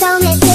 don't miss